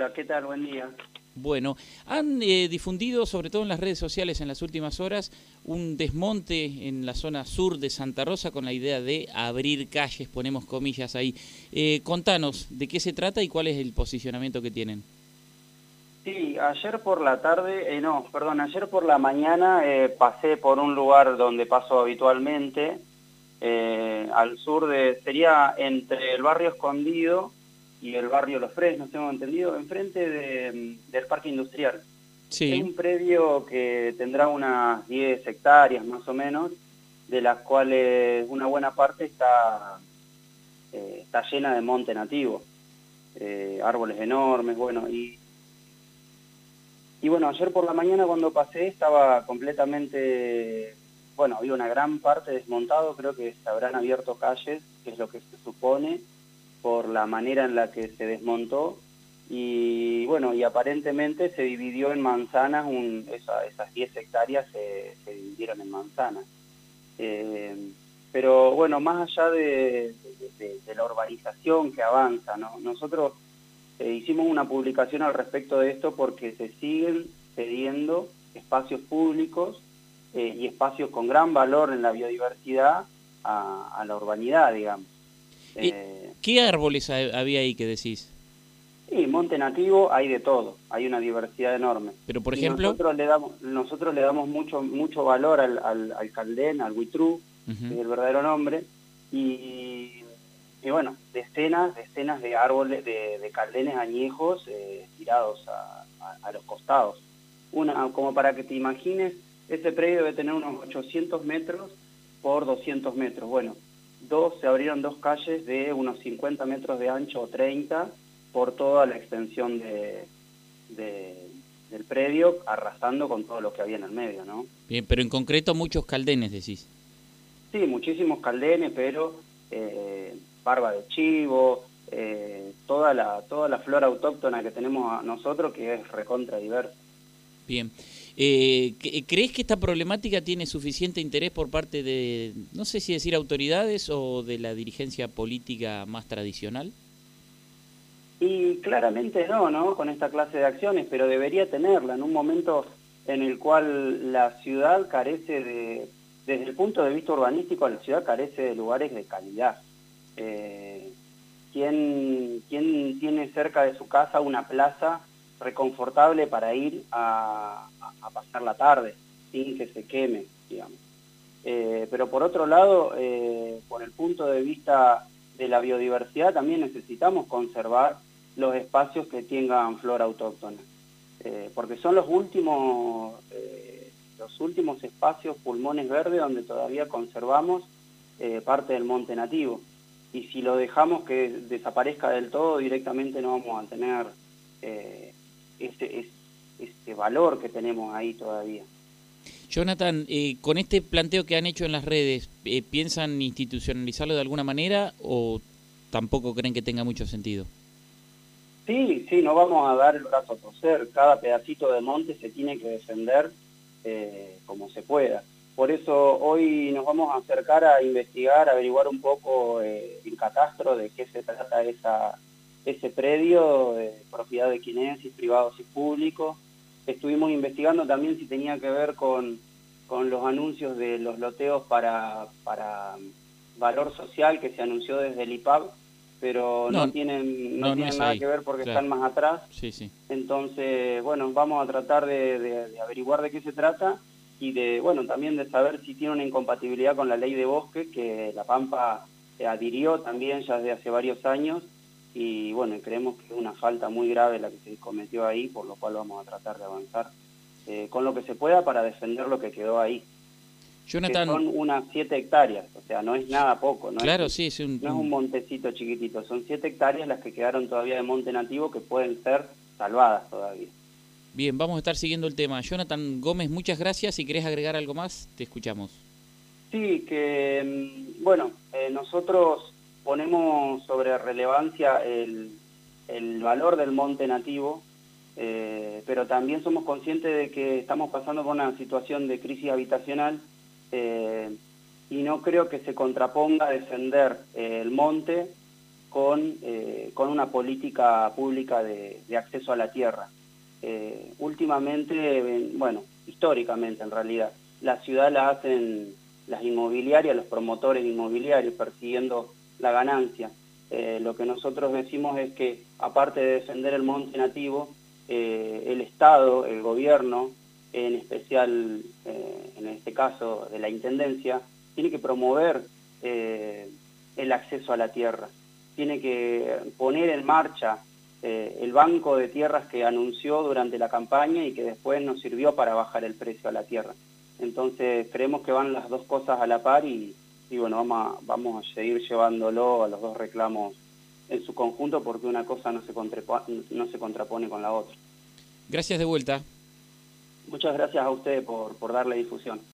Hola, ¿qué tal? Buen día. Bueno, han eh, difundido, sobre todo en las redes sociales en las últimas horas, un desmonte en la zona sur de Santa Rosa con la idea de abrir calles, ponemos comillas ahí. Eh, contanos, ¿de qué se trata y cuál es el posicionamiento que tienen? Sí, ayer por la tarde, eh, no, perdón, ayer por la mañana pasé por un lugar donde paso habitualmente, al sur de, sería entre el barrio Escondido y el barrio Los Fresnos, tengo entendido, enfrente de, del parque industrial. Sí. Es un predio que tendrá unas 10 hectáreas más o menos, de las cuales una buena parte está, eh, está llena de monte nativo, eh, árboles enormes, bueno, y, y bueno, ayer por la mañana cuando pasé estaba completamente, bueno, había una gran parte desmontado, creo que se habrán abierto calles, que es lo que se supone, por la manera en la que se desmontó y bueno, y aparentemente se dividió en manzanas, esas 10 hectáreas se, dividieron en manzanas. Eh, pero bueno, más allá de, la urbanización que avanza, nosotros eh, hicimos una publicación al respecto de esto porque se siguen cediendo espacios públicos eh, y espacios con gran valor en la biodiversidad a, la urbanidad, digamos. ¿Qué árboles había ahí que decís? Sí, monte nativo hay de todo, hay una diversidad enorme. Pero por ejemplo... nosotros le damos, nosotros le damos mucho, mucho valor al, al, al caldén, al huitrú, que es el verdadero nombre, y, y, bueno, decenas, decenas de árboles, de, de caldenes añejos eh, tirados a, a, los costados. Una, como para que te imagines, este predio debe tener unos 800 metros por 200 metros. Bueno, dos, se abrieron dos calles de unos 50 metros de ancho o 30 por toda la extensión de, del predio, arrasando con todo lo que había en el medio, ¿no? Bien, pero en concreto muchos caldenes, decís. Sí, muchísimos caldenes, pero eh, barba de chivo, eh, toda, la, toda la flora autóctona que tenemos nosotros, que es recontra diversa. Bien. Eh, ¿Crees que esta problemática tiene suficiente interés por parte de, no sé si decir autoridades o de la dirigencia política más tradicional? Y claramente no, ¿no? Con esta clase de acciones, pero debería tenerla en un momento en el cual la ciudad carece de, desde el punto de vista urbanístico, la ciudad carece de lugares de calidad. Eh, ¿quién, ¿Quién tiene cerca de su casa una plaza reconfortable para ir a, pasar la tarde, sin que se queme, digamos. Eh, pero por otro lado, eh, por el punto de vista de la biodiversidad, también necesitamos conservar los espacios que tengan flora autóctona, eh, porque son los últimos, los últimos espacios pulmones verdes donde todavía conservamos parte del monte nativo. Y si lo dejamos que desaparezca del todo, directamente no vamos a tener este, este valor que tenemos ahí todavía. Jonathan, eh, con este planteo que han hecho en las redes, eh, ¿piensan institucionalizarlo de alguna manera o tampoco creen que tenga mucho sentido? Sí, sí, no vamos a dar el brazo a torcer. Cada pedacito de monte se tiene que defender eh, como se pueda. Por eso hoy nos vamos a acercar a investigar, a averiguar un poco el catastro de qué se trata esa, ese predio, de propiedad de quinesis, privados y públicos. Estuvimos investigando también si tenía que ver con, con los anuncios de los loteos para, para valor social que se anunció desde el IPAB, pero no, tienen, no, tienen nada que ver porque están más atrás. Sí, sí. Entonces, bueno, vamos a tratar de, de, averiguar de qué se trata y de, bueno, también de saber si tiene una incompatibilidad con la ley de bosque que La Pampa adhirió también ya desde hace varios años y bueno, creemos que es una falta muy grave la que se cometió ahí, por lo cual vamos a tratar de avanzar eh, con lo que se pueda para defender lo que quedó ahí. Jonathan... son unas 7 hectáreas, o sea, no es nada poco, ¿no? Claro, es, sí, es un... No es un montecito chiquitito, son 7 hectáreas las que quedaron todavía de monte nativo que pueden ser salvadas todavía. Bien, vamos a estar siguiendo el tema. Jonathan Gómez, muchas gracias. Si querés agregar algo más, te escuchamos. Sí, que, mm, bueno, eh, nosotros ponemos sobre relevancia el, valor del monte nativo, eh, pero también somos conscientes de que estamos pasando por una situación de crisis habitacional eh, y no creo que se contraponga defender eh, el monte con, con una política pública de, acceso a la tierra. Últimamente, bueno, históricamente en realidad, la ciudad la hacen las inmobiliarias, los promotores inmobiliarios persiguiendo la ganancia. Eh, lo que nosotros decimos es que, aparte de defender el monte nativo, el Estado, el gobierno, en especial en este caso de la Intendencia, tiene que promover el acceso a la tierra tiene que poner en marcha eh, el banco de tierras que anunció durante la campaña y que después nos sirvió para bajar el precio a la tierra. Entonces creemos que van las dos cosas a la par y, bueno, vamos a, vamos a seguir llevándolo a los dos reclamos en su conjunto porque una cosa no se, no se contrapone con la otra. Gracias de vuelta. Muchas gracias a usted por, por darle difusión.